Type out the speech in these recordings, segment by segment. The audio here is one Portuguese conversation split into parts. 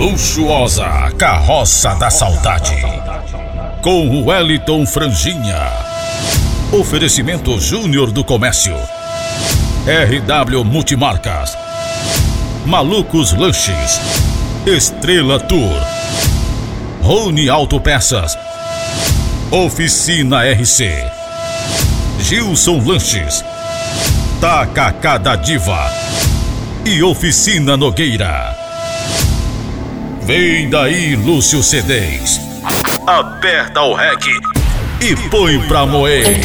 Luxuosa Carroça da Saudade. Com Wellington Franjinha. Oferecimento Júnior do Comércio. RW Multimarcas. Malucos Lanches. Estrela Tour. Rony Autopeças. Oficina RC. Gilson Lanches. Tacacá da Diva. E Oficina Nogueira. Vem daí, Lúcio C10. Aperta o REC e põe pra moer.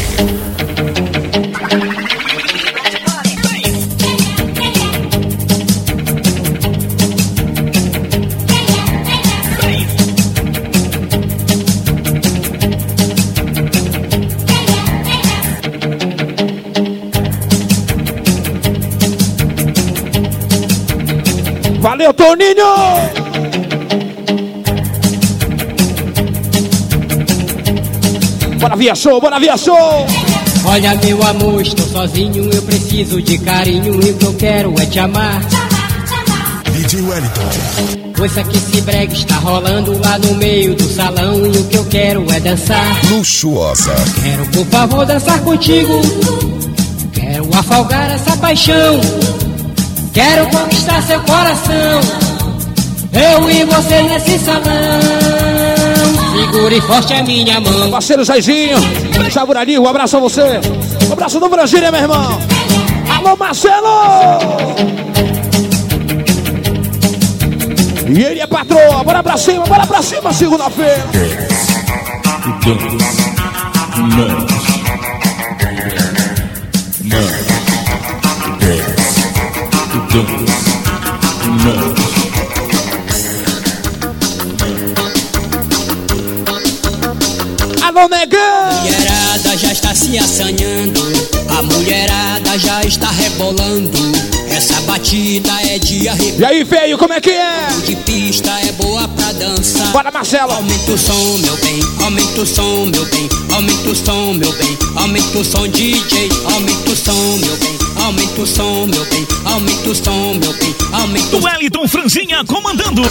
Valeu, Toninho! Via show, bora via show! Olha meu amor, estou sozinho, eu preciso de carinho e o que eu quero é te amar. DJ Wellington. Pois aqui esse brega está rolando lá no meio do salão e o que eu quero é dançar. Luxuosa. Quero por favor dançar contigo. Quero afogar essa paixão. Quero conquistar seu coração. Eu e você nesse salão. Segure forte a minha mão. Parceiro Zaizinho, Jaburari, um abraço a você. Um abraço do Brasília, meu irmão. Alô, Marcelo! E ele é patroa, bora pra cima, bora pra cima, segunda-feira. Está rebolando. Essa batida é de E arrepio aí, feio, como é que é? de pista, é boa pra dançar. Bora, Marcelo! Aumenta o som, meu bem, aumenta o som, meu bem, aumenta o som, meu bem, aumenta o som, DJ, aumenta o som, meu bem, aumenta o som, meu bem, aumenta o som, meu bem, aumenta o Wellington Franjinha comandando.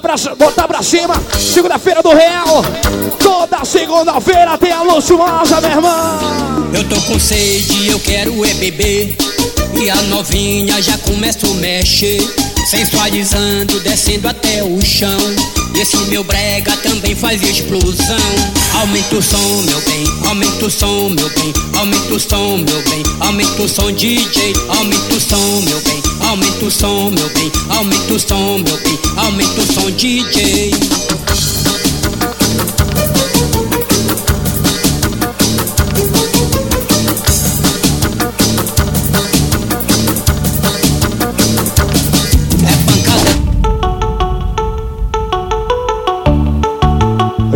Pra, botar pra cima, segunda-feira do Real. Toda segunda-feira tem a luxuosa, meu irmão. Eu tô com sede, eu quero é beber. E a novinha já começa a mexer. Sensualizando, descendo até o chão. Esse meu brega também faz explosão. Aumenta o som, meu bem, aumenta o som, meu bem, aumenta o som, meu bem, aumenta o som, DJ, aumenta o som, meu bem, aumenta o som, meu bem, aumenta o som, meu bem, aumenta o som, DJ.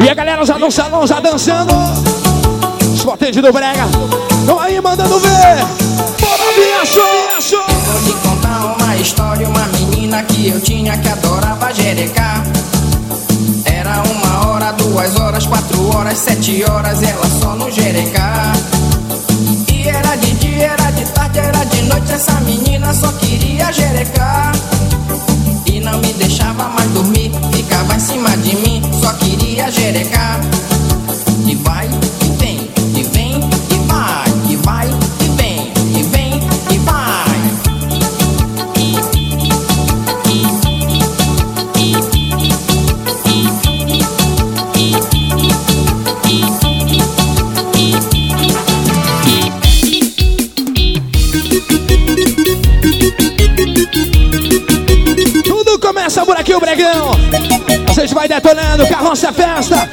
E a galera já no salão, já dançando. Os potentes do Brega. Estão aí mandando ver. Bora, via show, que eu tinha que adorava jerecar. Era uma hora, duas horas, quatro horas, sete horas, ela só no jerecar. E era de dia, era de tarde, era de noite, essa menina só queria jerecar. E não me deixava mais dormir, ficava em cima de mim, só queria jerecar. Detonando, carroça é festa.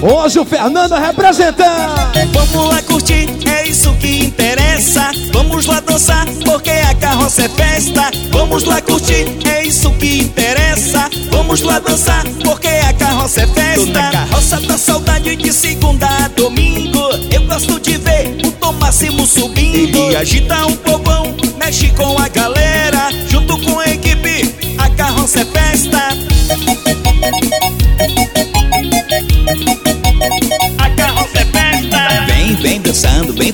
Hoje o Fernando representando. Vamos lá curtir, é isso que interessa. Vamos lá dançar, porque a carroça é festa. Vamos lá curtir, é isso que interessa. Vamos lá dançar, porque a carroça é festa. Tô na carroça da saudade de segunda a domingo. Eu gosto de ver o Tom Máximo subindo. Ele agita um povão, mexe com a galera. Junto com a equipe, a carroça é festa.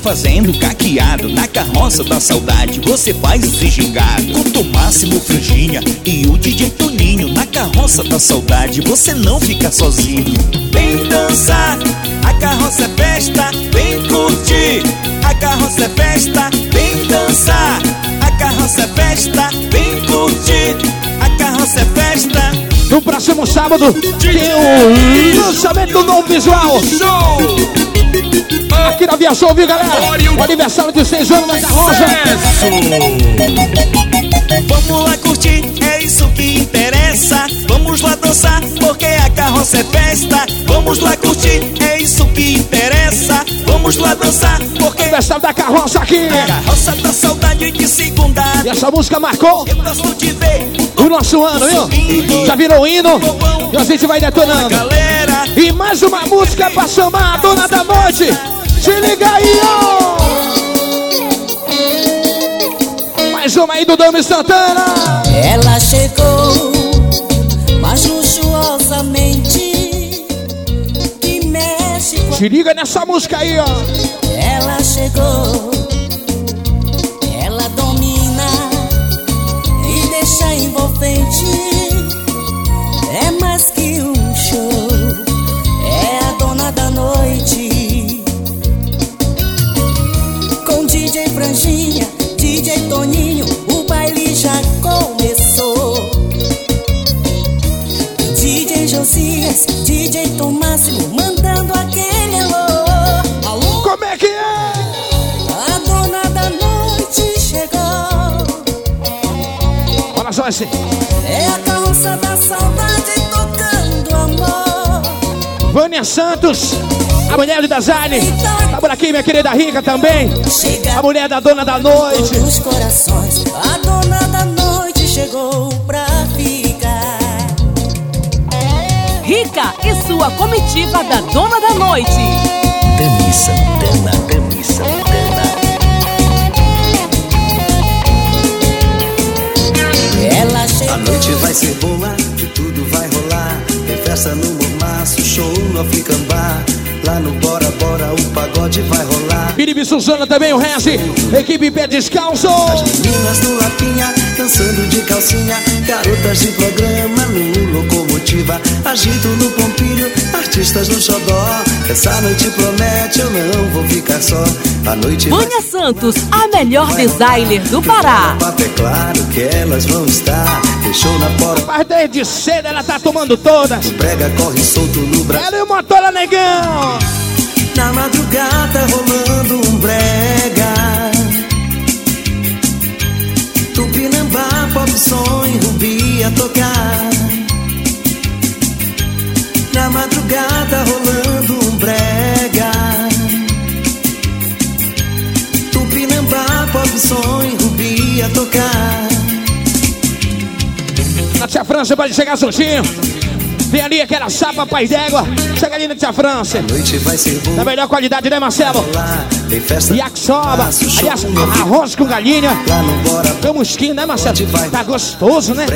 Fazendo caqueado na carroça da saudade. Você faz esse gingado com Tomássimo Franjinha e o DJ Toninho na carroça da saudade. Você não fica sozinho. Vem dançar, a carroça é festa. Vem curtir, a carroça é festa. Vem dançar, a carroça é festa. Vem curtir, a carroça é festa. No próximo sábado tem o lançamento do novo visual. Aqui na Via Show, viu, galera? O aniversário de 6 anos da carroça. Vamos lá curtir, é isso que interessa. Vamos lá dançar, porque a carroça é festa. Vamos lá curtir, é isso que interessa. Vamos lá dançar, porque Aniversário da carroça aqui. a carroça da saudade de segunda. E essa música marcou Eu gosto de ver o nosso ano, viu? Já virou hino e a gente vai detonando. E mais uma música pra chamar a dona da noite. Se liga aí, ó! Mais uma aí do Dami Santana. Ela chegou mais luxuosamente e mexe Se liga nessa música aí, ó. Ela chegou, Josias, DJ Tomássimo, mandando aquele alô. Alô? Como é que é? A dona da noite chegou. Olha só esse. É a carroça da saudade tocando amor. Vânia Santos, a mulher do design. Tá por aqui, minha querida Rica também. Chega A mulher da dona da noite. dos corações. A dona da noite chegou sua comitiva da Dona da Noite. Dani Santana, Dani Santana. Ela A chegou. noite vai ser boa, que tudo vai rolar. Tem festa no Mormaço, show no Africambá. Lá no Bora Bora o pagode vai rolar. Felipe Suzana também, o Rezi. Equipe Pé Descalço. Meninas do Lapinha, dançando de calcinha. Garotas de programa no Locomotiva. Agito no Pompilho, artistas no Xodó. Essa noite promete, eu não vou ficar só. A noite Vânia Santos, a melhor designer do Pará. Papo é claro que elas vão estar. Fechou na porta, Mas desde cedo ela tá tomando todas. o brega corre solto no braço. Ela e o Motola Negão. Na madrugada rolando um brega Tupinambá, pop som e rubi a tocar Na madrugada rolando um brega Tupinambá, pop som e rubi a tocar Tia França pode chegar soltinho. Vem ali aquela chapa pai d'égua. Chega ali na Tia França. Noite vai ser boa Da melhor qualidade, né, Marcelo? Tem festa Yakisoba. Aliás, arroz com galinha. Camusquinho, né, Marcelo? Tá gostoso, né?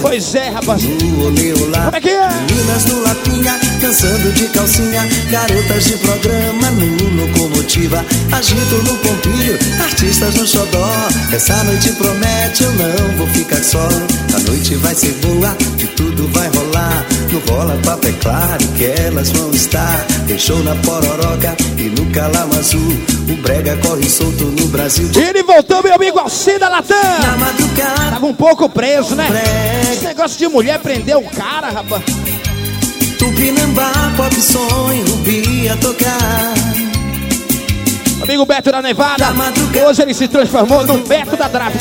Pois é, rapaz. Como é que é? Meninas no Lapinha, dançando de calcinha Garotas de programa no Locomotiva Agito no Pompilho, artistas no Xodó Essa noite promete, eu não vou ficar só A noite vai ser boa, que tudo vai rolar No rola papo é claro que elas vão estar show na Pororoca e no Calamazu O brega corre solto no Brasil Ele voltou, meu amigo Alcida Na Latam. madrugada Tava um pouco preso, né? Brega. Esse negócio de mulher prendeu o cara, rapaz. Tupinambá, pop e rubi a tocar Amigo Beto da Nevada. Na madrugada. Hoje ele se transformou no Beto da Draft.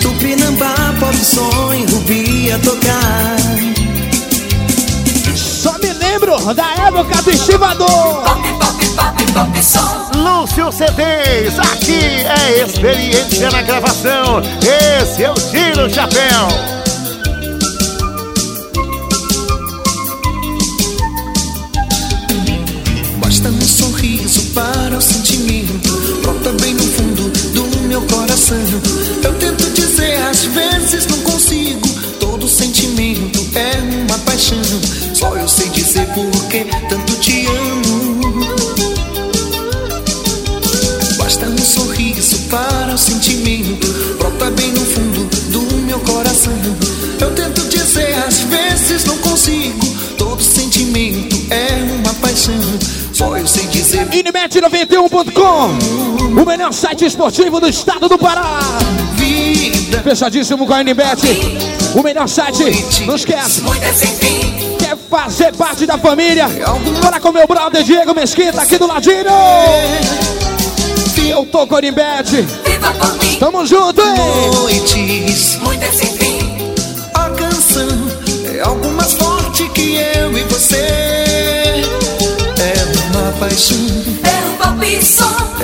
Tupinambá, pop som e rubi a tocar Só me lembro da época do estivador. Lúcio CDs, aqui é experiência na gravação. Esse é o Tiro Chapéu. Basta um sorriso para o sentimento Bet91.com, o melhor site esportivo do estado do Pará. Fechadíssimo com a NBet, o melhor site. Não esquece. Quer fazer parte da família? Bora com meu brother Diego Mesquita aqui do ladinho. Eu tô com a NBet. Tamo junto, hein? Noites, muitas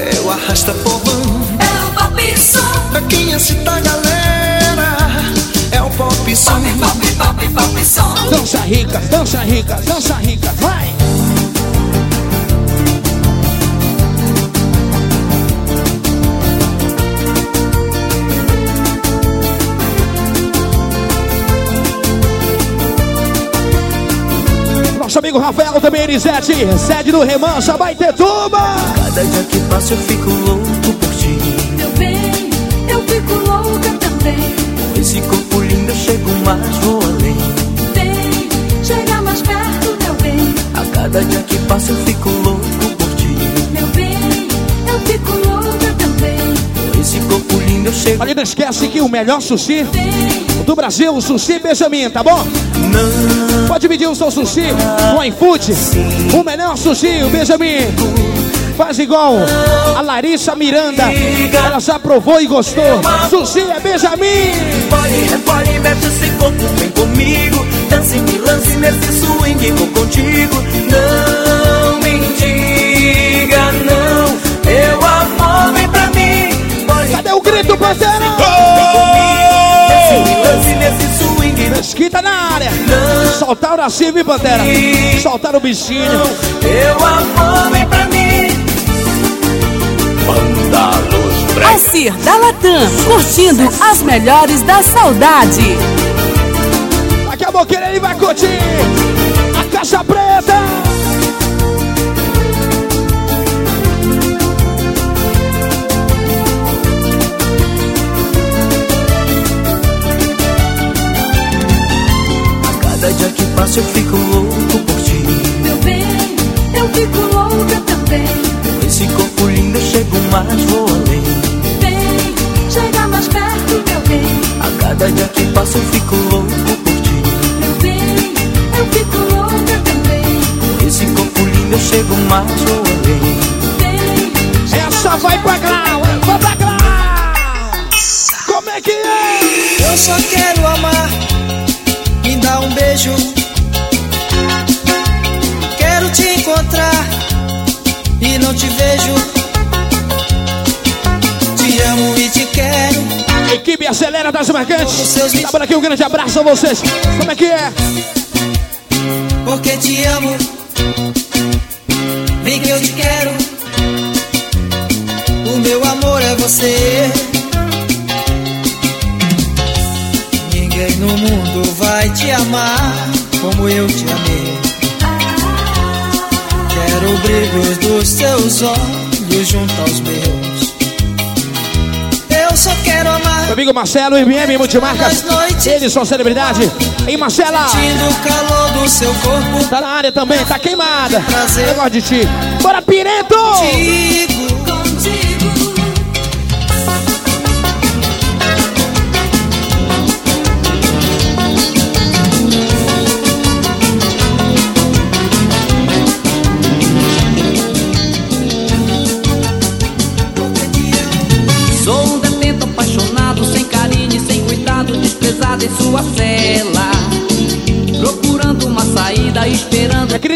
É o arrasta povão. é o pop som, Aqui excita a galera. É o pop som. pop, pop, pop som. Dança rica, dança rica, dança rica, vai! Amigo Rafael também, Elisete, sede do Remancha, Baitetuba! Cada dia que passa eu fico louco por ti. Meu bem, eu fico louca também. Com esse corpo lindo eu chego mais, vou além. Vem, chega mais perto, meu bem. A cada dia que passa eu fico louco por ti. Meu bem, eu fico louca também. Com esse corpo lindo eu chego. Ali não esquece que o melhor sushi do Brasil, o Sushi Benjamin, tá bom? Não, Pode pedir o seu sushi no iFood. O melhor sushi, o Benjamin. Faz igual a Larissa Miranda. Ela já provou e gostou. Sushi é Benjamin. pode, repole, mexe esse corpo, vem comigo. Dance, me lance nesse swing, vou contigo. Não me diga não, eu amor, vem pra mim. Pode, Cadê o grito, parceiro? Dance, Mesquita na área. Soltaram a Silvia e Pantera. Soltaram o bichinho. eu amor, vem pra mim. Alcir da Latam, curtindo as melhores da saudade. Daqui a pouquinho ele vai curtir. A caixa preta. Eu fico louco por ti. Meu bem, eu fico louca também. Com esse corpo lindo eu chego mais, vou além. Vem, chega mais perto, meu bem. A cada dia que passa eu fico louco por ti. Meu bem, eu fico louca também. Com esse corpo lindo eu chego mais, vou além. Vem, Essa vai pra Grau. Vai pra Grau. Como é que é? Eu só quero amar, me dá um beijo. Te vejo. Te amo e te quero. Equipe Acelera das Marcantes. Tá por aqui um grande abraço a vocês. Como é que é? Porque te amo. Vem que eu te quero. O meu amor é você. Ninguém no mundo vai te amar como eu te amei. Quero o brilho dos seus olhos junto aos meus. Eu só quero amar. Meu amigo Marcelo, IBM Multimarcas. Eles são celebridade. Em Marcela. Sentindo o calor do seu corpo. Tá na área também, tá queimada. Eu gosto de ti. Bora, Pireto!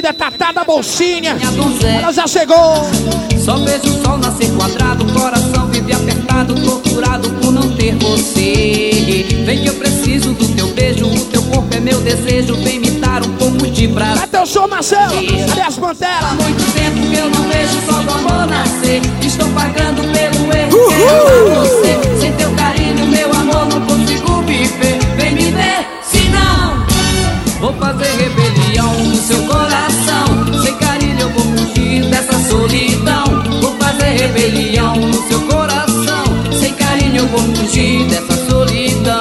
Querida Tatá da Bolsinha. donzela. Ela já chegou. Só vejo o sol nascer quadrado, coração vive apertado, torturado por não ter você. Vem que eu preciso do teu beijo, o teu corpo é meu desejo, vem me dar um pouco de prazer. Até o show, Marcelo. Cadê as Há muito tempo que eu não vejo o sol do amor nascer. Estou pagando pelo erro que amar você. vou fugir dessa solidão.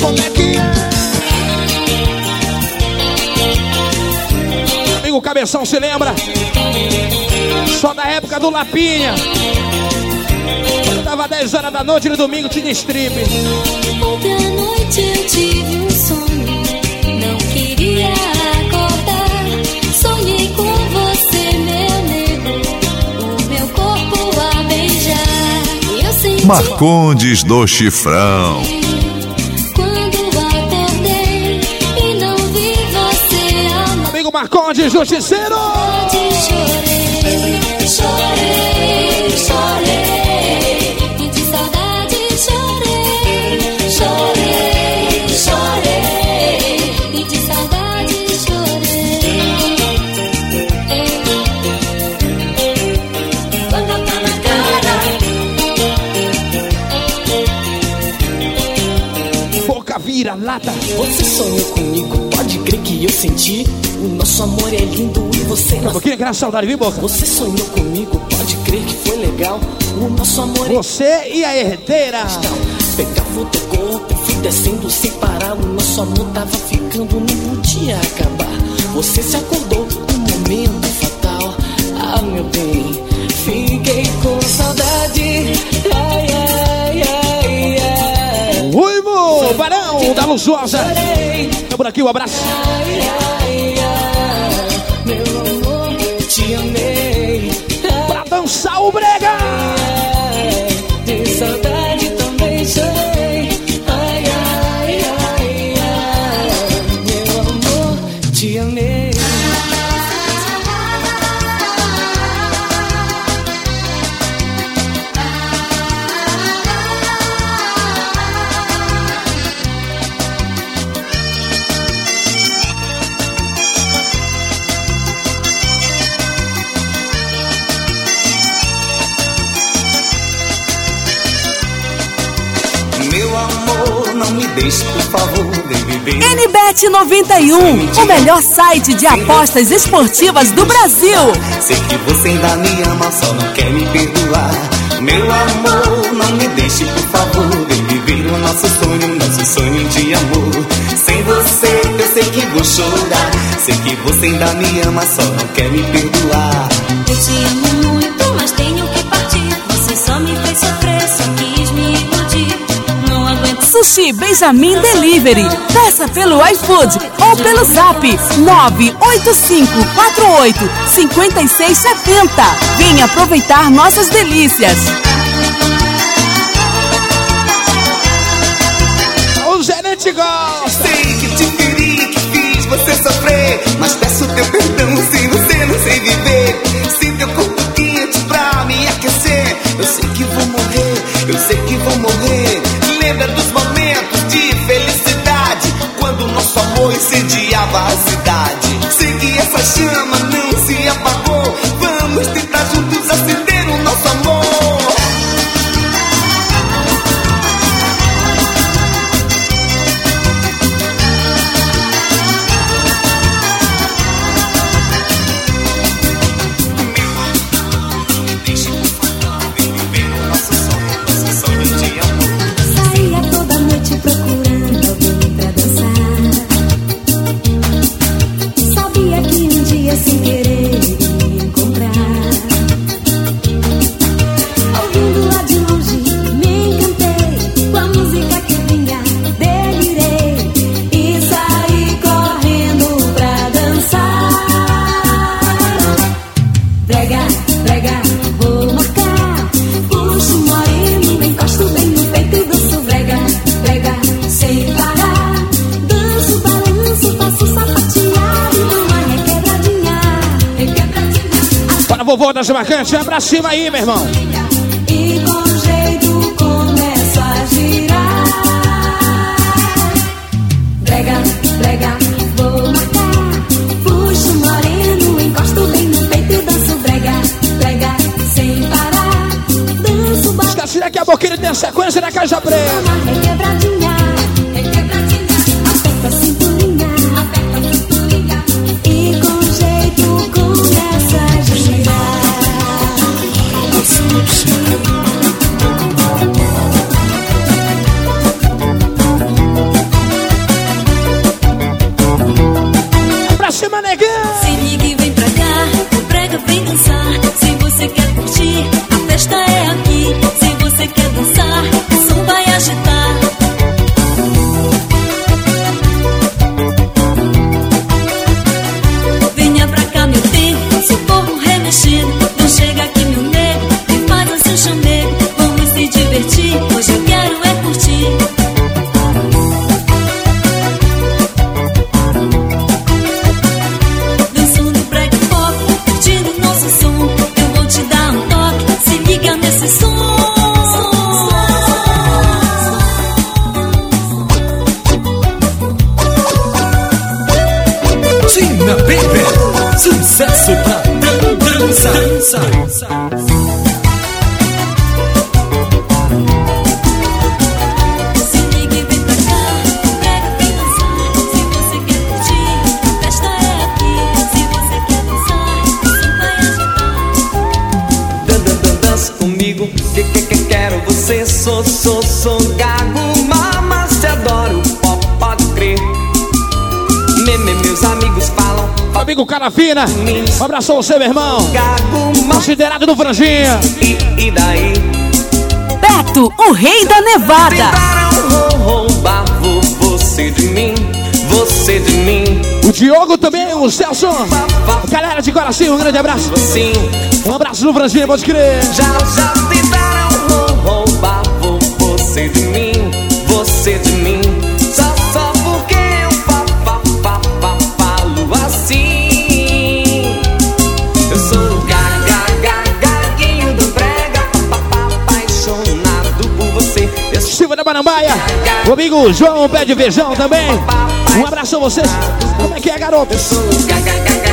Como é que é? Amigo Cabeção se lembra? Só da época do Lapinha. Quando dava 10 horas da noite no domingo tinha strip. Ontem à noite eu tive um sonho, não queria acordar. Sonhei com você, meu nego, o meu corpo a beijar. Eu senti Marcondes do Chifrão. quando acordei e não vi você ao Amigo Marcondes, justiceiro! Chorei, chorei, chorei. Você sonhou comigo, pode crer que eu senti. O nosso amor é lindo e você Um não. pouquinho que saudade, viu, Boca? Você sonhou comigo, pode crer que foi legal. O nosso amor é Você e a herdeira. Pegava o teu corpo, fui descendo sem parar. O nosso amor tava ficando, não podia acabar. Você se acordou num momento fatal. Ah, meu bem, fiquei com saudade. Ai, ai, ai, ai. Ruivo, Barão da. Chorei. É por aqui o abraço. Amor, não me deixe, por favor, vem viver. NBet 91, o melhor site de apostas esportivas do Brasil. Sei que você ainda me ama, só não quer me perdoar. Meu amor, não me deixe, por favor, vem viver o nosso sonho, nosso sonho de amor. Sem você, eu sei que vou chorar. Sei que você ainda me ama, só não quer me perdoar. eu te amo muito, mas tenho que partir. Sushi Benjamin Delivery. Peça pelo iFood ou pelo Zap 98548 5670. Venha aproveitar nossas delícias. O gerente gosta. Sei que te feri, que fiz você sofrer. Mas peço teu perdão sem você não sei viver. Incendiava a cidade. Sei que essa chama vovô das marcantes, vai pra cima aí, meu irmão. E com jeito começo a girar. Brega, brega, vou marcar. Puxo moreno, encosto bem no peito e danço brega, brega, sem parar. Danço. Esqueci daqui a pouquinho tem a sequência da Caixa Preta. Uma sou, sou, sou gago, mama, te adoro, pó, pode crer. Me, me, meus amigos falam, Amigo cara fina, um abraço a você, meu irmão. Considerado do Franjinha. e, e daí? Beto, o rei da nevada. Tentaram roubar vo- você de mim, você de mim. O Diogo também, o Celso. Galera de coração, um grande abraço. Sim. Um abraço do Franjinha, pode crer. Já, já você de mim, você de mim. Só, só porque eu fa, fa, fa, fa, falo assim. Eu sou o gaga, gaga, gaguinho do brega, pa, pa, pa, apaixonado por você. Eu sou Silva da Marambaia. O amigo João Pé de Feijão também. Um abraço a vocês. Como é que é, garoto? gaga, gaga, gaga,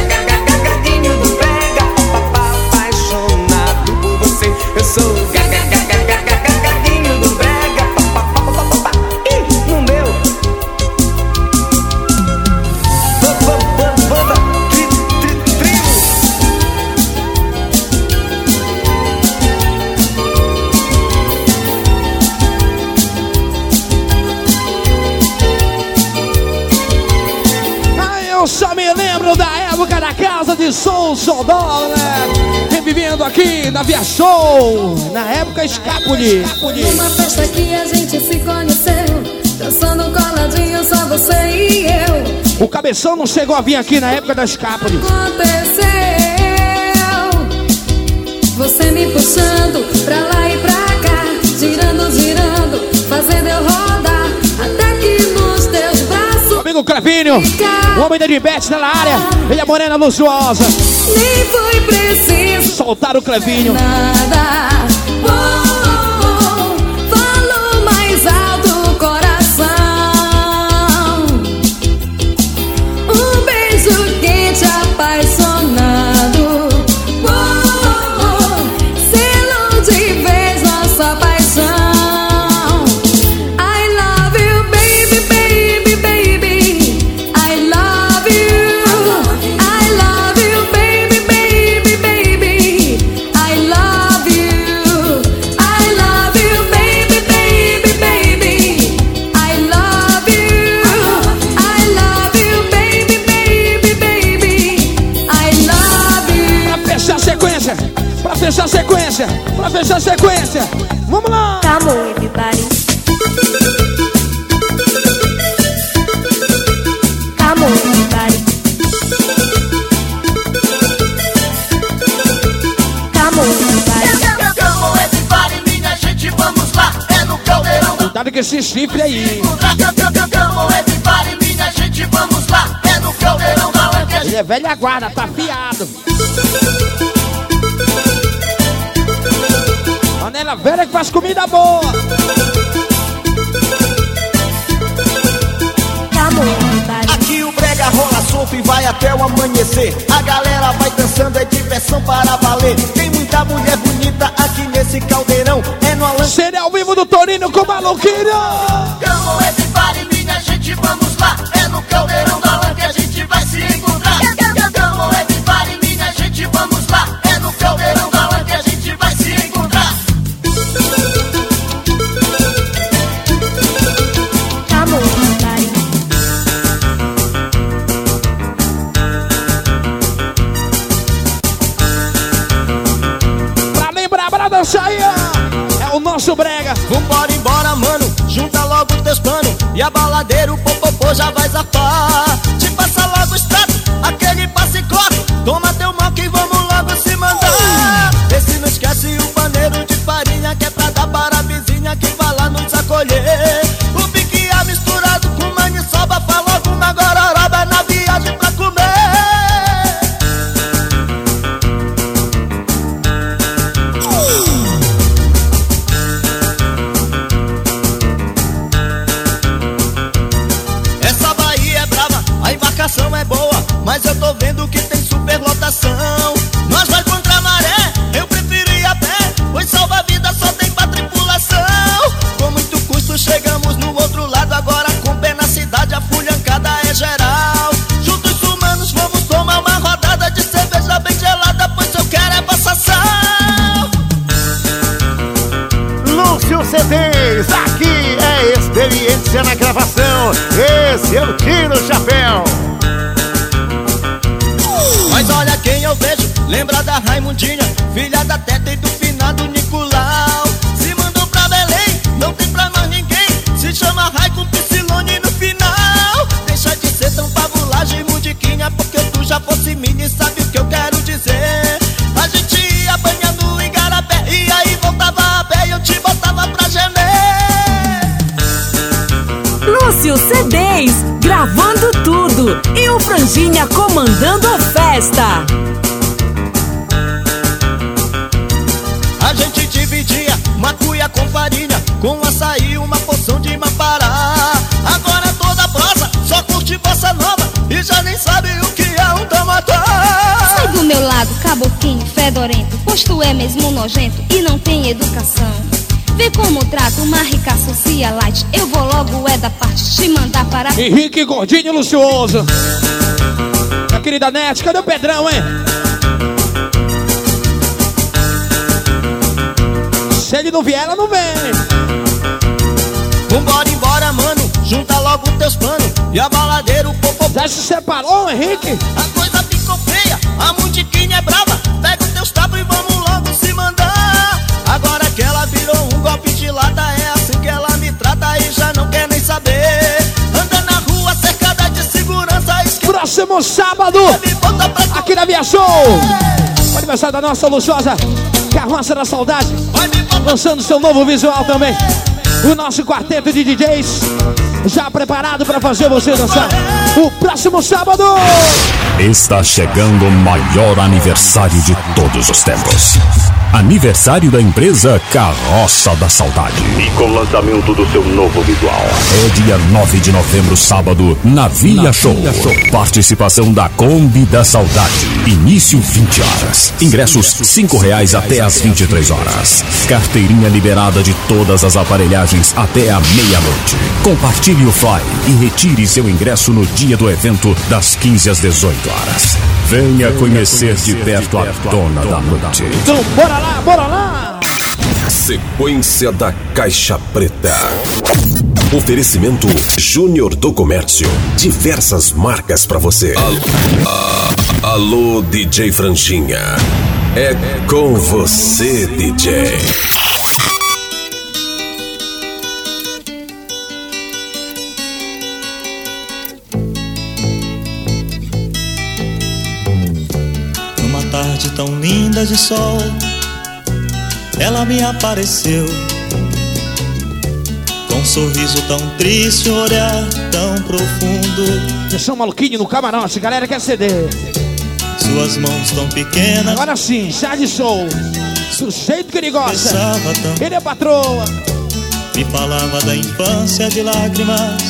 Sodó, né? Revivendo aqui na Via Show. Na época Escapuli. Numa festa que a gente se conheceu, dançando coladinho, só você e eu. O cabeção não chegou a vir aqui na época da Escapuli. Aconteceu, você me puxando pra lá e pra cá, girando, girando, fazendo eu rodar, até que nos teus braços. Amigo Cravinho, o homem da Dibete na área. E a morena luxuosa. Nem foi preciso Soltaram o Clevinho. nada. Oh, sequência. Pra fechar a sequência. Vamos lá. Come on, everybody. Come on, everybody. Come on, everybody. Come everybody, minha gente, vamos lá. É no caldeirão da Cuidado com esse chifre aí. Come everybody, minha gente, vamos lá. É no caldeirão da. Ele é velha guarda, tá afiado. Panela velha que faz comida boa. Aqui o brega rola solto e vai até o amanhecer. A galera vai dançando, é diversão para valer. Tem muita mulher bonita aqui nesse caldeirão. É no Alan. Seria ao vivo do Torino com maluqueira. Nosso brega. Vambora, embora, mano. Junta logo teus planos. E a baladeira, o popopô já vai zafar. Tu é mesmo nojento e não tem educação Vê como trato uma rica socialite Eu vou logo é da parte te mandar para Henrique Gordinho Lucioso. A querida Nete, cadê o Pedrão, hein? Se ele não vier, ela não vem. Vambora embora, mano Junta logo teus panos E a baladeira o popô Já se separou, Henrique? A coisa ficou feia A mundiquinha é brava lata É assim que ela me trata E já não quer nem saber Anda na rua cercada de segurança esquerda Próximo sábado, aqui na Via Show. O aniversário da nossa luxuosa Carroça da Saudade. Lançando seu novo visual também. O nosso quarteto de DJs já preparado para fazer você dançar. O próximo sábado. Está chegando o maior aniversário de todos os tempos. Aniversário da empresa Carroça da Saudade. E com o lançamento do seu novo visual. É dia 9 de novembro, sábado, na Via Show. Participação da Kombi da Saudade. Início 20 horas. Ingressos 5 reais até às 23 horas. Carteirinha liberada de todas as aparelhagens até a meia-noite. Compartilhe o fly e retire seu ingresso no dia do evento das 15 às 18 horas. Venha conhecer de perto a dona da noite. Então, bora lá, bora lá. Sequência da Caixa Preta. Oferecimento Júnior do Comércio. Diversas marcas pra você. Alô, alô, DJ Franjinha. É com você, DJ. Numa tarde tão linda de sol, ela me apareceu. Com um sorriso tão triste, um olhar tão profundo. Deixa um maluquinho no camarote, galera quer CD. Suas mãos tão pequenas. Agora sim, de show. Do jeito que ele gosta. Ele é patroa. Me falava da infância de lágrimas.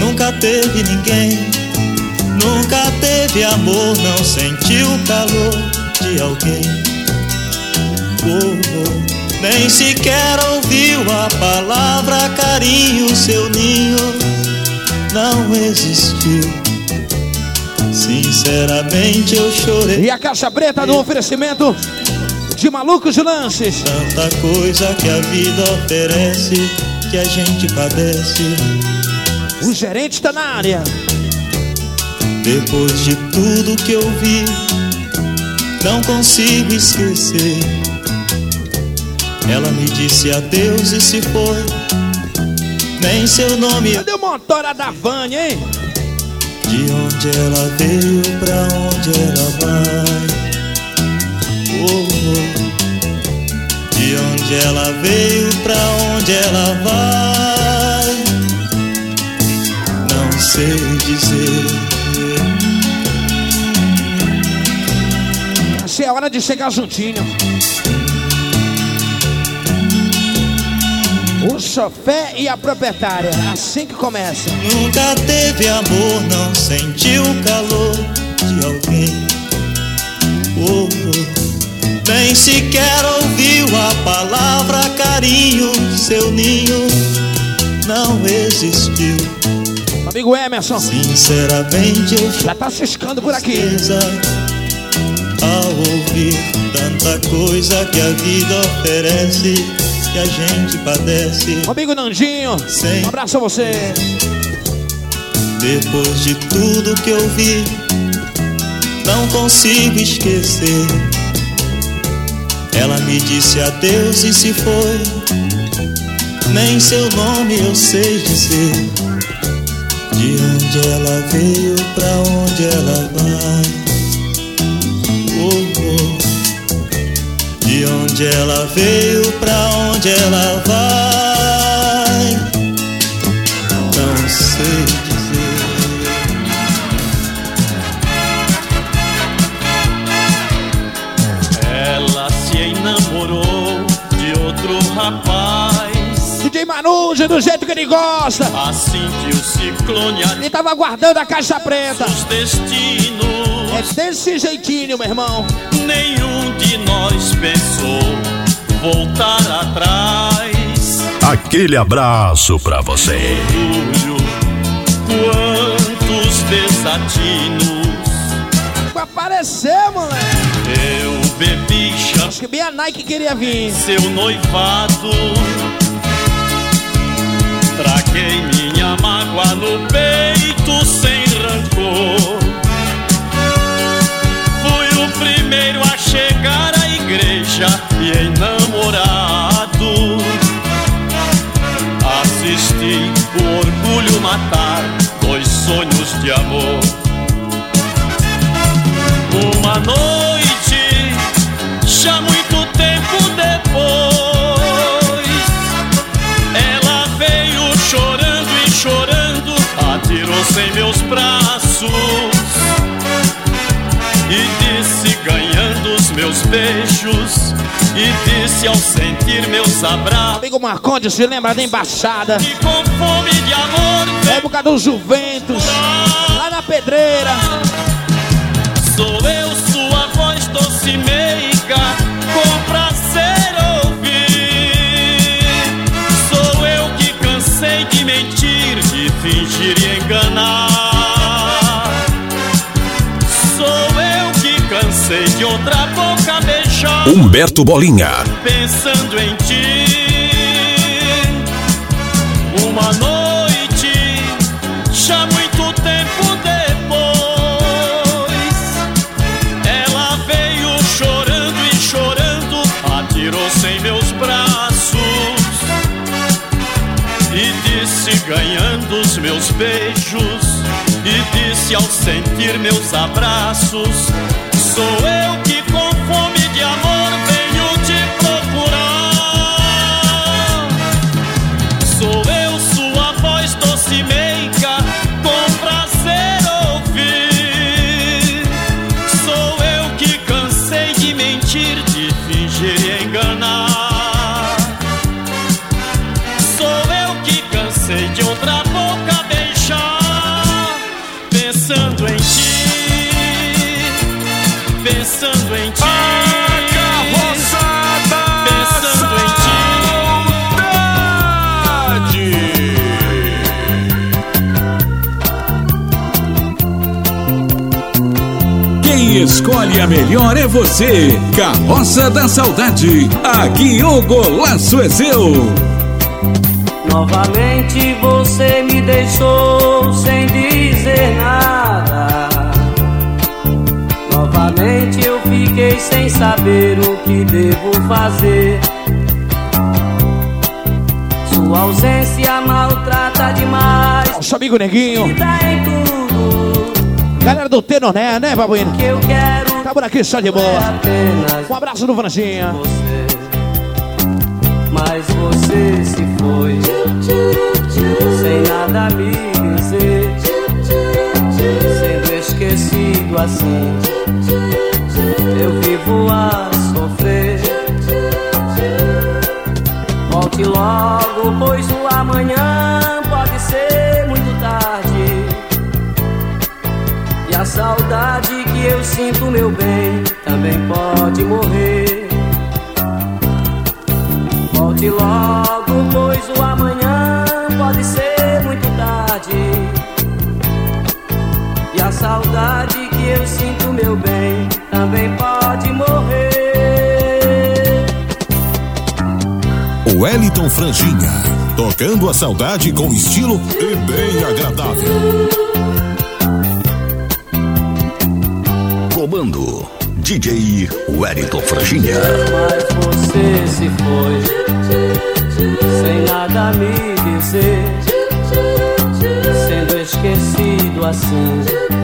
Nunca teve ninguém. Nunca teve amor, não sentiu o calor de alguém. Oh. Nem sequer ouviu a palavra carinho, seu ninho não existiu. Sinceramente eu chorei. E a caixa preta no oferecimento de malucos de lances. Tanta coisa que a vida oferece que a gente padece. O gerente está na área. Depois de tudo que eu vi, não consigo esquecer. Ela me disse adeus e se foi. Nem seu nome. Cadê o motora da Vânia, hein? De onde ela veio, pra onde ela vai. Oh, oh. De onde ela veio, pra onde ela vai. Não sei dizer. Essa é a hora de chegar juntinho. O chofé e a proprietária, assim que começa. Nunca teve amor, não sentiu o calor de alguém. Oh, oh. Nem sequer ouviu a palavra carinho, seu ninho não existiu. Amigo Emerson. Sinceramente, eu já tá ciscando por aqui. Ao ouvir tanta coisa que a vida oferece, que a gente padece. Amigo Nandinho, Sem um abraço a você. Depois de tudo que eu vi, não consigo esquecer. Ela me disse adeus e se foi. Nem seu nome eu sei dizer. De onde ela veio, pra onde ela vai. De onde ela veio, pra onde ela vai. Do jeito que ele gosta. Assim que o ciclone Ele tava aguardando a caixa preta. os destinos. É desse jeitinho, meu irmão. Nenhum de nós pensou voltar atrás. Aquele abraço pra você. Orgulho, quantos desatinos. Vai aparecer, moleque. Eu bebi chá. Acho que bem a Nike queria vir. Seu noivado. Traguei minha mágoa no peito sem rancor. Fui o primeiro a chegar à igreja e enamorado. Assisti o orgulho matar dois sonhos de amor. Beijos, e disse ao sentir meus abraços. Amigo Marconde, se lembra da embaixada? E com fome de amor, Época do Juventus. Lá na pedreira. Sou eu, sua voz doce meiga, com prazer ouvir. Sou eu que cansei de mentir, de fingir e enganar. Sou eu que cansei de outra. Humberto Bolinha. Pensando em ti. Uma noite, já muito tempo depois. Ela veio chorando e chorando, atirou-se em meus braços e disse, ganhando os meus beijos, e disse ao sentir meus abraços: Sou eu com fome de amor em ti. Pensando em Quem escolhe a melhor é você. Carroça da Saudade. Aqui o golaço é seu. Novamente você me deixou sem dizer nada. Fiquei sem saber o que devo fazer. Sua ausência maltrata demais. Nosso amigo Neguinho. Galera do Tenoné, né, Babuíno? que eu quero. Tá por aqui só de boa. apenas Um abraço do Franjinha. Mas você se foi sem nada me dizer, sendo esquecido assim eu vivo a sofrer. Volte logo, pois o amanhã pode ser muito tarde. E a saudade que eu sinto, meu bem, também pode morrer. Volte logo, pois o amanhã pode ser muito tarde. E a saudade Wellington Franjinha, tocando a saudade com estilo e bem agradável. Comando DJ Wellington Franjinha. Mas você se foi sem nada me dizer, sendo esquecido assim.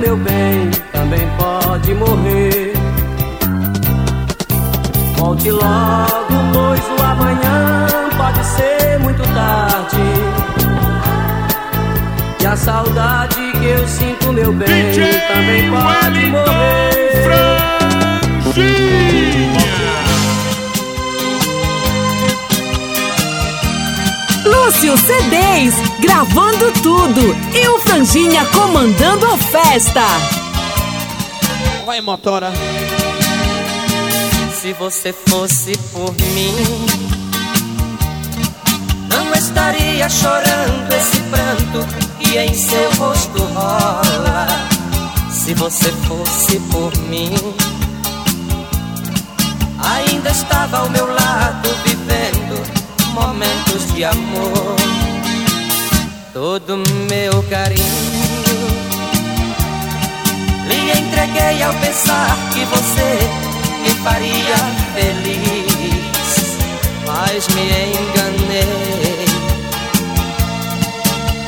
Meu bem, também pode morrer. Volte logo, pois o amanhã pode ser muito tarde. E a saudade que eu sinto, meu bem, também pode morrer. Lúcio C10, gravando tudo. E o Franjinha comandando a festa. Vai, motora. Se você fosse por mim, não estaria chorando esse pranto que em seu rosto rola. Se você fosse por mim, ainda estava ao meu lado vivendo momentos de amor. Todo meu carinho lhe entreguei ao pensar que você me faria feliz, mas me enganei.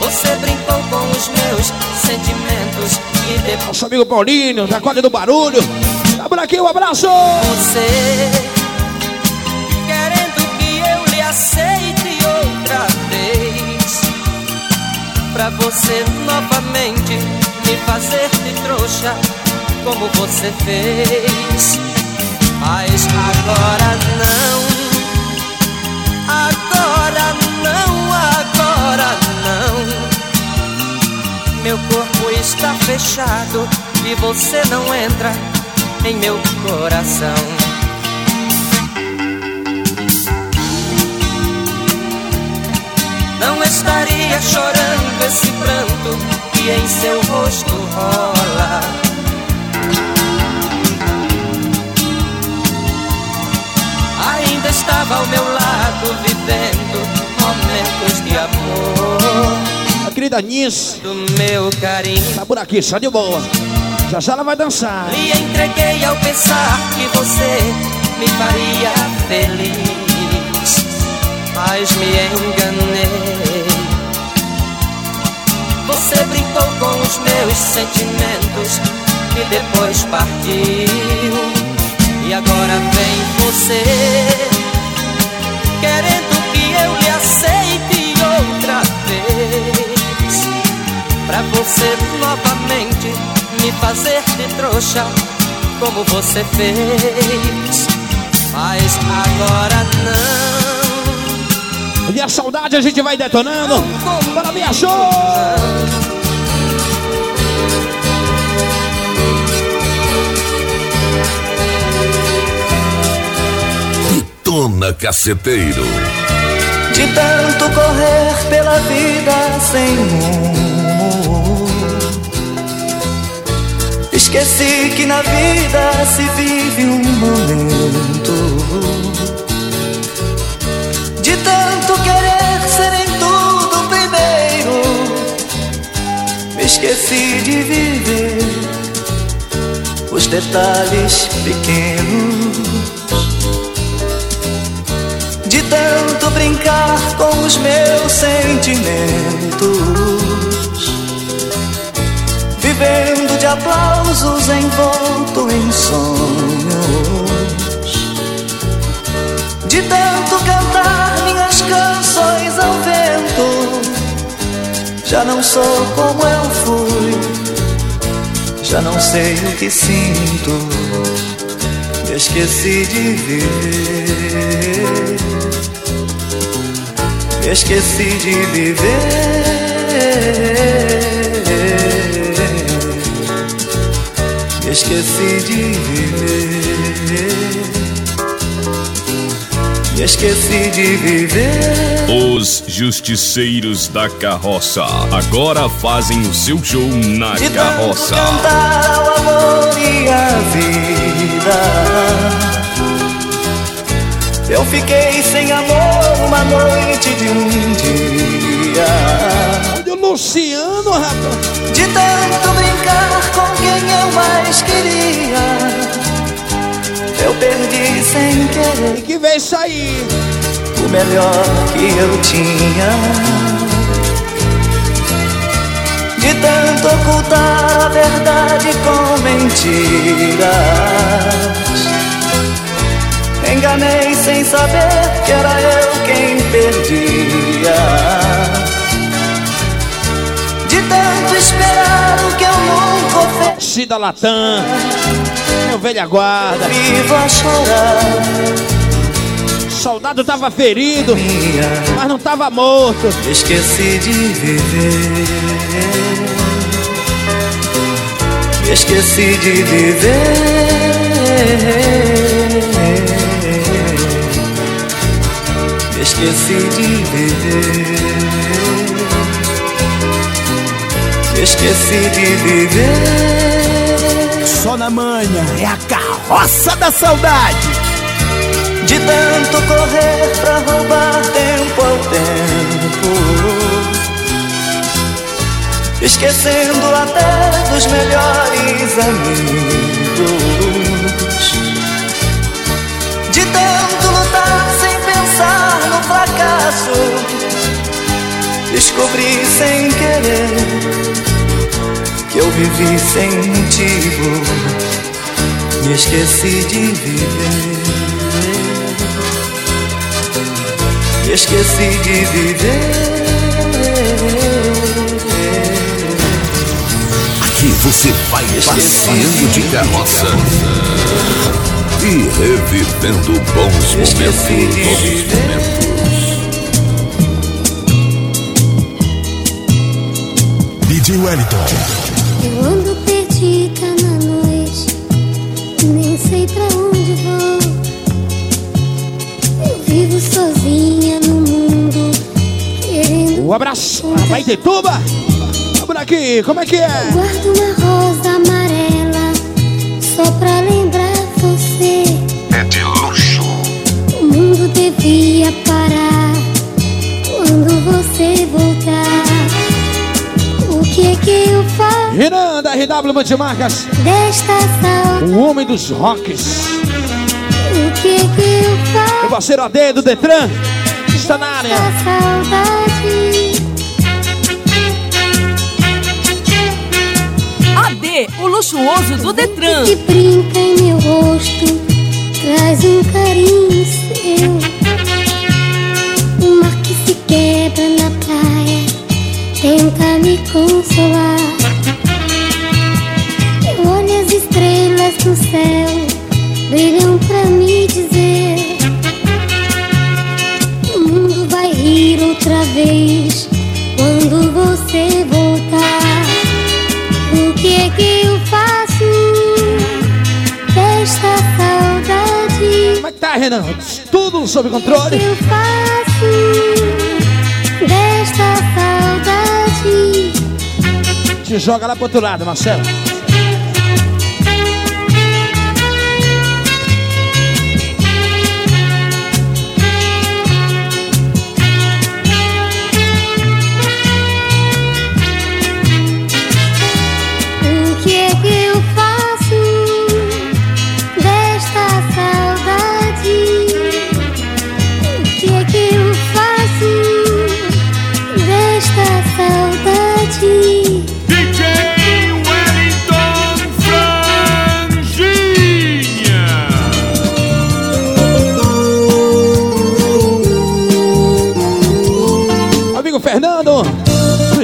Você brincou com os meus sentimentos e depois Nosso amigo Paulinho, da Quadra do Barulho. Tá por aqui, um abraço! você aceite outra vez, pra você novamente me fazer de trouxa como você fez. Mas agora não, agora não, agora não. Meu corpo está fechado e você não entra em meu coração. Não estaria chorando esse pranto que em seu rosto rola. Ainda estava ao meu lado vivendo momentos de amor. A querida Nis, Do meu carinho. tá por aqui, só de boa. Já já ela vai dançar. Me entreguei ao pensar que você me faria feliz, mas me enganei. Com os meus sentimentos e depois partiu. E agora vem você, querendo que eu lhe aceite outra vez. Pra você novamente me fazer de trouxa como você fez. Mas agora não. E a saudade a gente vai detonando. Para minha show! Tona Caceteiro. De tanto correr pela vida sem rumo Esqueci que na vida se vive um momento De tanto querer esqueci de viver os detalhes pequenos de tanto brincar com os meus sentimentos, vivendo de aplausos envolto em sonhos, de tanto cantar minhas canções ao vento, já não sou como eu fui, Já não sei o que sinto, esqueci de viver. Esqueci de viver. Esqueci de viver. Esqueci de viver. Os justiceiros da carroça agora fazem o seu show na De tanto carroça. cantar o amor e a vida. Eu fiquei sem amor uma noite de um dia. Olha o Luciano, rapaz. De tanto brincar com quem eu mais queria. Eu perdi sem querer. E que veio isso aí? O melhor que eu tinha. De tanto ocultar a verdade com mentiras. Enganei sem saber que era eu quem perdia. De tanto esperar o que eu nunca ofereci. Cida Latam, meu velha guarda. Vivo a chorar. Soldado tava ferido, mas não tava morto. Esqueci de viver. Esqueci de viver. Esqueci de viver. Esqueci de viver. Na manhã é a carroça da saudade. De tanto correr pra roubar tempo ao tempo. Esquecendo até dos melhores amigos. De tanto lutar sem pensar no fracasso. Descobri sem querer Que eu vivi sem motivo Me esqueci de viver Esqueci de viver. Aqui você vai passeando de carroça e revivendo bons momentos. Bons DJ Wellington. Eu ando perdida na noite, nem sei pra onde vou. Eu vivo sozinha no mundo, querendo. Um abraço, vai de tuba. Vamos aqui, como é que é? Guardo uma rosa amarela só pra lembrar você. É de luxo. O mundo devia Renan da RW Multimarcas, desta saudade? o homem dos rocks. O que que eu faço? Meu parceiro AD do Detran, está na área. Saudade. AD, o luxuoso do Detran. que brinca em meu rosto traz um carinho seu. O mar que se quebra na mundo vai rir outra vez quando você voltar. O que é que eu faço desta saudade? Como é que tá, Renan? Tudo sob controle? Eu faço desta saudade. Te joga lá pro outro lado, Marcelo.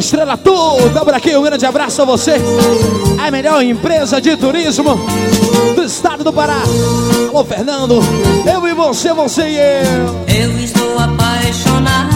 Estrela toda por aqui. Um grande abraço a você. A melhor empresa de turismo do estado do Pará. Alô, Fernando. Eu e você, você e eu. Eu estou apaixonado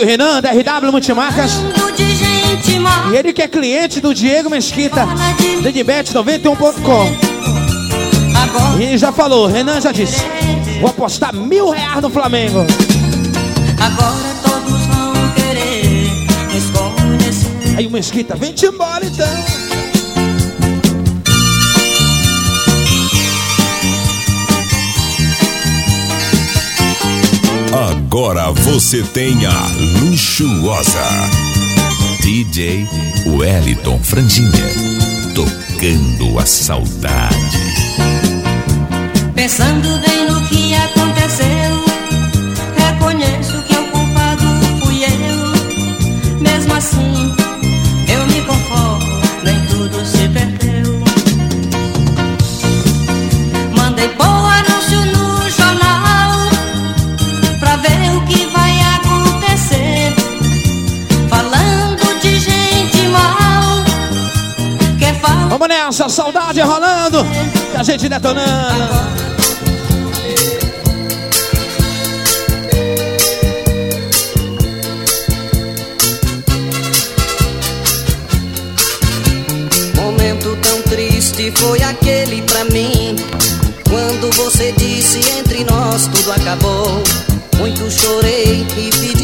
amigo Renan, da RW Multimarcas. E ele que é cliente do Diego Mesquita, da Edbet91.com. E ele já falou, Renan já disse, vou apostar mil reais no Flamengo. Agora todos vão querer. Aí o Mesquita, vem-te embora então. Agora você tem a luxuosa DJ Wellington Franginha tocando a saudade. Pensando bem no que aconteceu, nessa, saudade rolando, e a gente detonando. Momento tão triste foi aquele pra mim. Quando você disse entre nós tudo acabou. Muito chorei e vi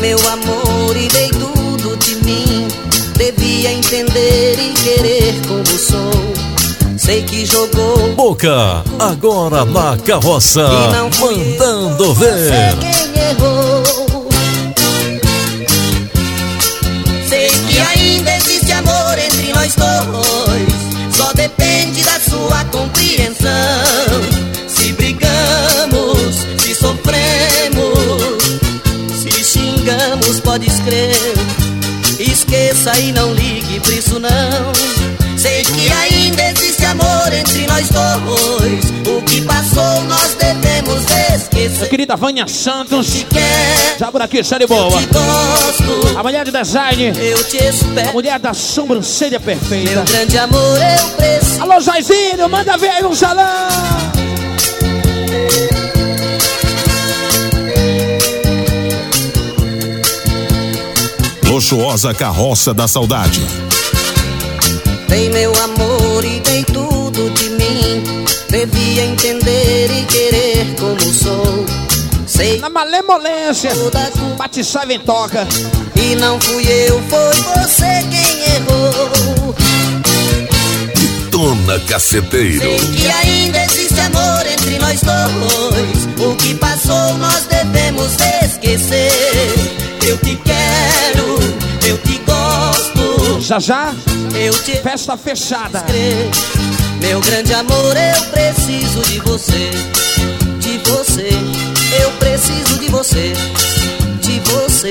meu amor e dei tudo de mim. Devia entender e querer como sou. Sei que jogou Boca, agora na carroça, E mandando ver. quem errou. Esqueça e não ligue por isso não. Sei que ainda existe amor entre nós dois. O que passou nós devemos esquecer. Minha querida Vânia Santos, já por aqui, série boa. A mulher de design, Eu te espero. a mulher da sobrancelha perfeita. Meu grande amor, eu preciso. Alô, Jairzinho, manda ver aí no salão. Luxuosa carroça da saudade. Dei meu amor e dei tudo de mim. Devia entender e querer como sou. Sei Na malemolência, bate vem toca. E não fui eu, foi você quem errou. Dona Caceteiro. Sei que ainda existe amor entre nós dois. O que passou nós devemos esquecer. Eu te quero, eu te gosto. Já já, Eu te festa fechada. Meu grande amor, eu preciso de você. De você, eu preciso de você. De você,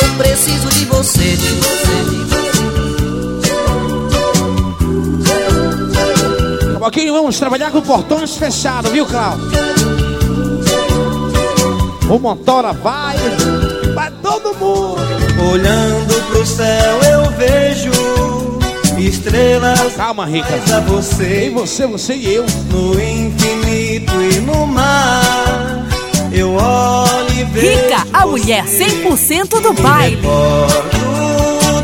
eu preciso de você. De você. Daqui a pouquinho vamos trabalhar com portões fechados, viu, Cláudio? O Motora vai, vai todo mundo. Olhando pro céu eu vejo estrelas. Calma, Rica. A você. E você, você e eu. No infinito e no mar. Eu olho e vejo. Rica, a mulher 100% do baile.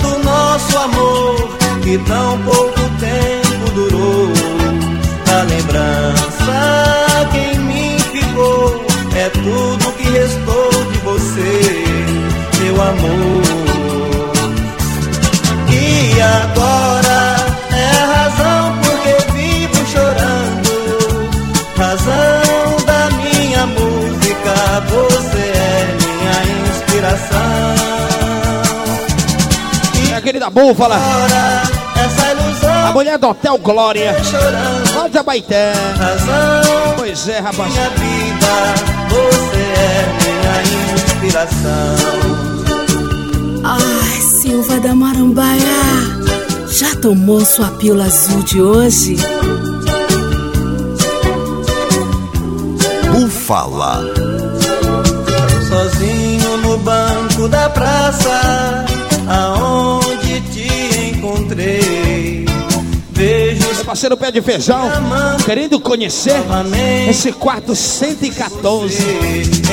Do nosso amor que tão pouco tempo Búfala. A mulher do Hotel Glória. Lá de Abaité. razão Pois é, rapaz. minha vida, você é minha inspiração. Ai, Silva da Marambaia, já tomou sua pílula azul de hoje? Búfala. Sozinho no banco da praça, encontrei. Vejo Meu parceiro pé de feijão, querendo conhecer esse quarto 114.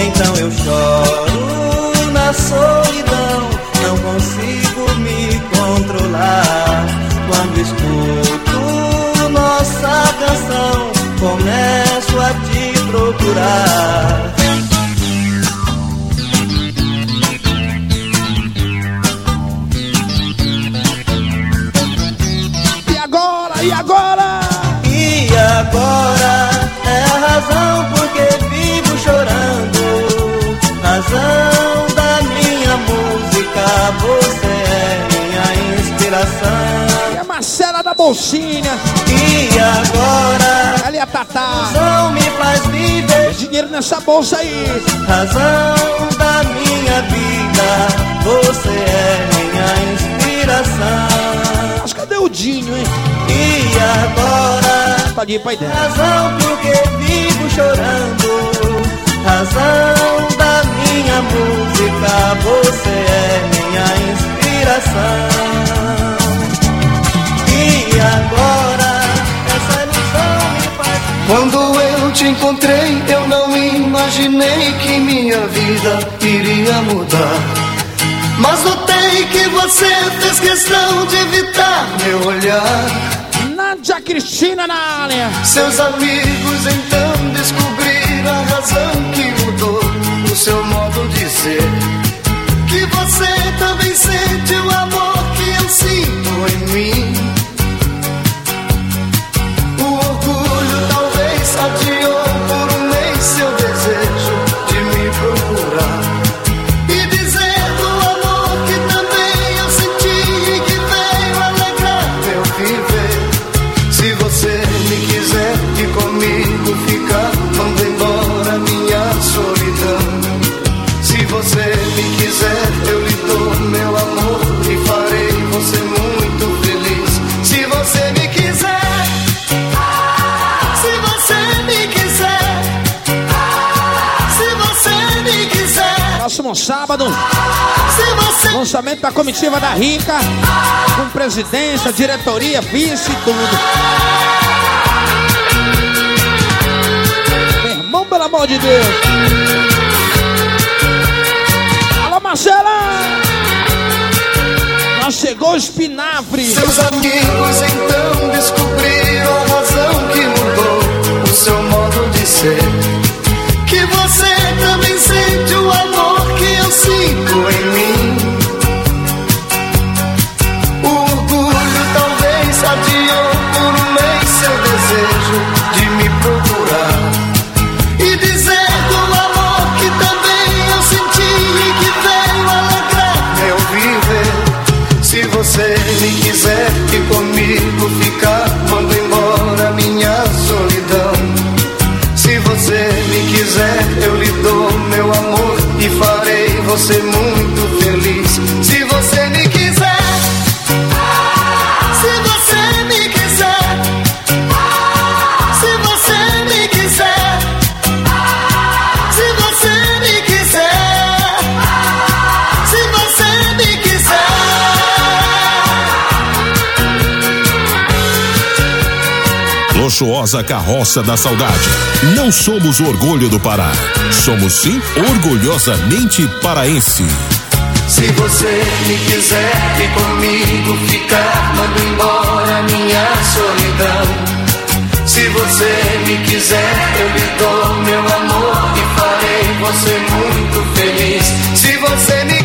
Então eu choro na solidão, não consigo me controlar. Quando escuto nossa canção, começo a te procurar. Razão da minha música, você é minha inspiração. E a Marcela da Bolsinha. E agora Ali a Tatá. razão me faz viver. Dinheiro nessa bolsa aí. Razão da minha vida, você é minha inspiração. Mas cadê o Dinho, hein? E agora Tá de pai dela. razão porque vivo chorando. Razão da minha música, você é minha inspiração. E agora essa ilusão me faz Quando eu te encontrei, eu não imaginei que minha vida iria mudar. Mas notei que você fez questão de evitar meu olhar. Nádia Cristina na área. Seus amigos então descobriram a razão que mudou o seu modo de ser. Que você também sente o amor sábado, lançamento da comitiva da Rica. Com presidência, diretoria, vice e tudo. Meu irmão, pelo amor de Deus. Alô, Marcela! Nós chegou o espinafre. Seus amigos então descobriram a razão que mudou o seu modo de ser. Você muito Luxuosa Carroça da Saudade. Não somos orgulho do Pará. Somos sim orgulhosamente paraense. Se você me quiser e comigo ficar, manda embora minha solidão. Se você me quiser, eu lhe dou meu amor e farei você muito feliz. Se você me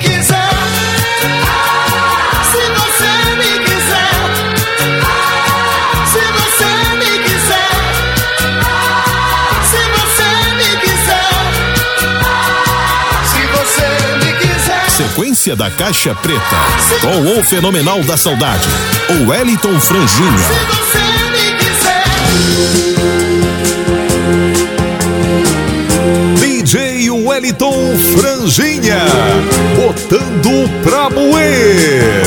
Da Caixa Preta. Com o Fenomenal da Saudade, o Wellington Franjinha. DJ Wellington Franjinha, botando pra moer.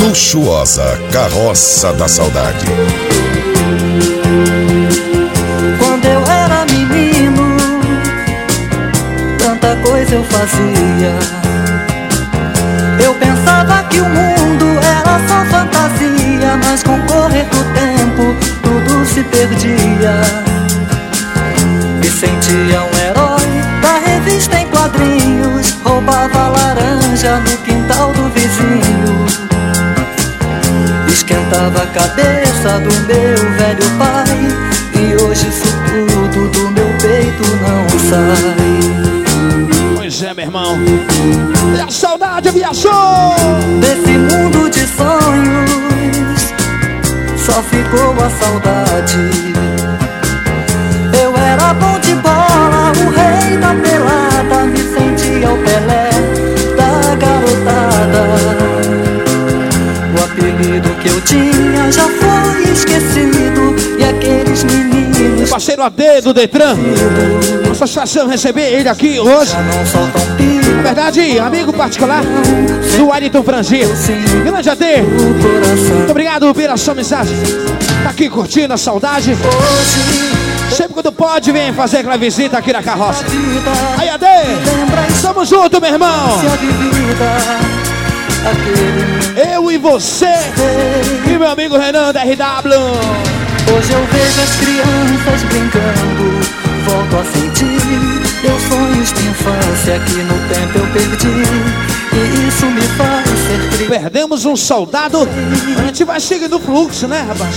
Luxuosa Carroça da Saudade. Quando eu era menino, tanta coisa eu fazia. Sentia um herói da revista em quadrinhos, roubava laranja no quintal do vizinho. Esquentava a cabeça do meu velho pai E hoje isso tudo do meu peito não sai Pois é, meu irmão. E a saudade viajou! Desse mundo de sonhos Só ficou a saudade Eu era bom de bola, o rei da pelada Me sentia o Pelé da garotada o apelido que eu tinha já foi esquecido E aqueles meninos Parceiro AD do Detran. Nossa satisfação receber ele aqui hoje. Na verdade, amigo particular do Wellington Franzinho. Grande AD. Muito obrigado pela sua mensagem. Tá aqui curtindo a saudade. Sempre quando pode, vem fazer aquela visita aqui na carroça. Aí, AD. Tamo junto, meu irmão. Eu e você e meu amigo Renan da RW. Hoje eu vejo as crianças brincando, volto a sentir meus sonhos de infância que no tempo eu perdi. E isso me faz ser triste. Perdemos um soldado, a gente vai seguindo o fluxo, né, rapaz?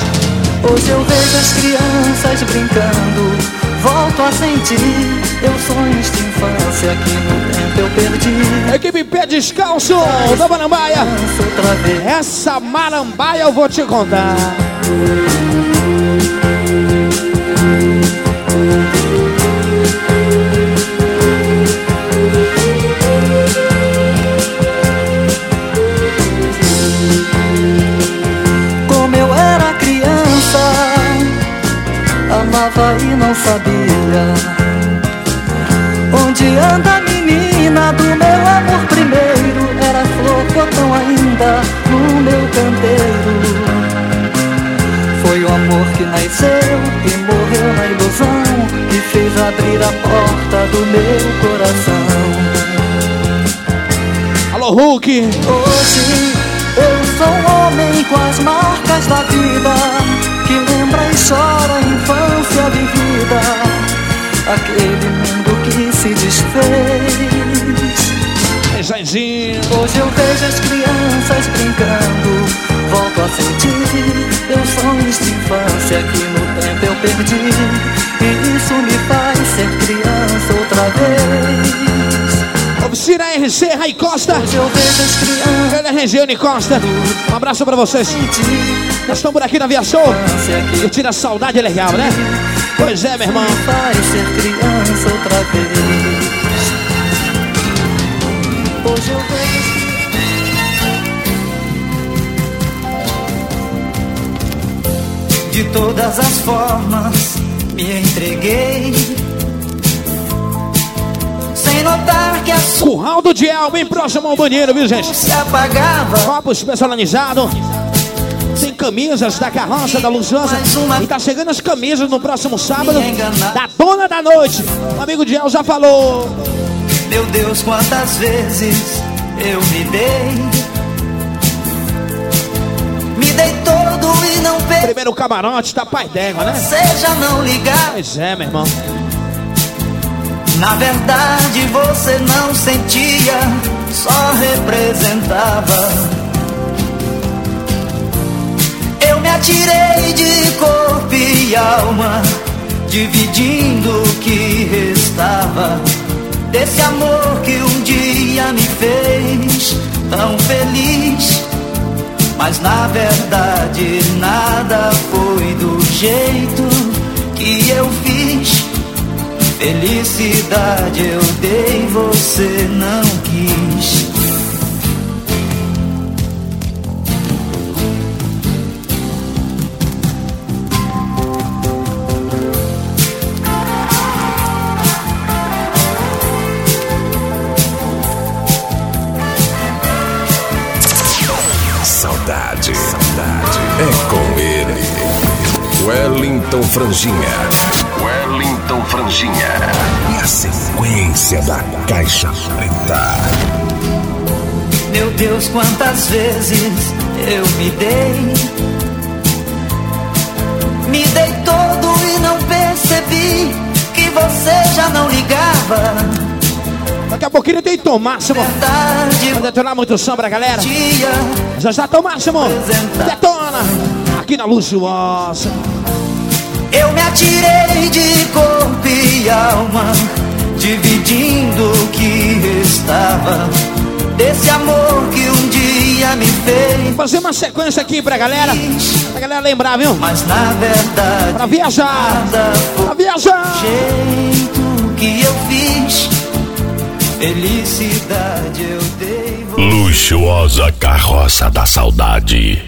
Hoje eu vejo as crianças brincando, volto a sentir meus sonhos de infância que no tempo eu perdi. Equipe Pé Descalço da Marambaia. Essa marambaia eu vou te contar. Hoje eu sou um homem com as marcas da vida que lembra e chora a infância vivida, aquele mundo que se desfez. Jairzinho. Hoje eu vejo as crianças brincando, volto a sentir meus sonhos de infância que no tempo eu perdi, e isso me faz ser criança outra vez. Oficina RC Rai Costa. Grande RG Uni Costa. Um abraço pra vocês. Nós estamos por aqui na Via Show. Curtindo a saudade legal, né? Pois é, meu irmão. Hoje eu vejo De todas as formas me entreguei Sem notar que a sua Curral do Diel, bem próximo ao banheiro, viu, gente? se apagava Copos personalizados. Tem camisas da carroça da Luzosa. E tá chegando as camisas no próximo sábado. Da dona da noite. O amigo Diel já falou. Meu Deus, quantas vezes eu me dei Me dei todo e não perdi Primeiro camarote tá pai d'égua, né? Seja não ligar Pois é, meu irmão. Na verdade você não sentia Só representava. Eu me atirei de corpo e alma Dividindo o que restava Desse amor que um dia me fez tão feliz. Mas na verdade nada foi do jeito que eu fiz Felicidade eu dei, você não quis. Saudade, saudade é com ele, Wellington Franjinha. Wellington Franjinha. E a sequência da Caixa Preta. Meu Deus, quantas vezes eu me dei. Me dei todo e não percebi que você já não ligava. Daqui a pouquinho tem Tom Máximo. Vai detonar muito som pra galera. Já já Tom Máximo. Detona. Aqui na Luxuosa. Eu me atirei de corpo e alma, dividindo o que restava desse amor que um dia me fez. Vou fazer uma sequência aqui pra galera. Pra galera lembrar, viu? Mas na verdade, Pra viajar. Pra viajar. jeito que eu fiz, felicidade eu dei. Luxuosa carroça da saudade.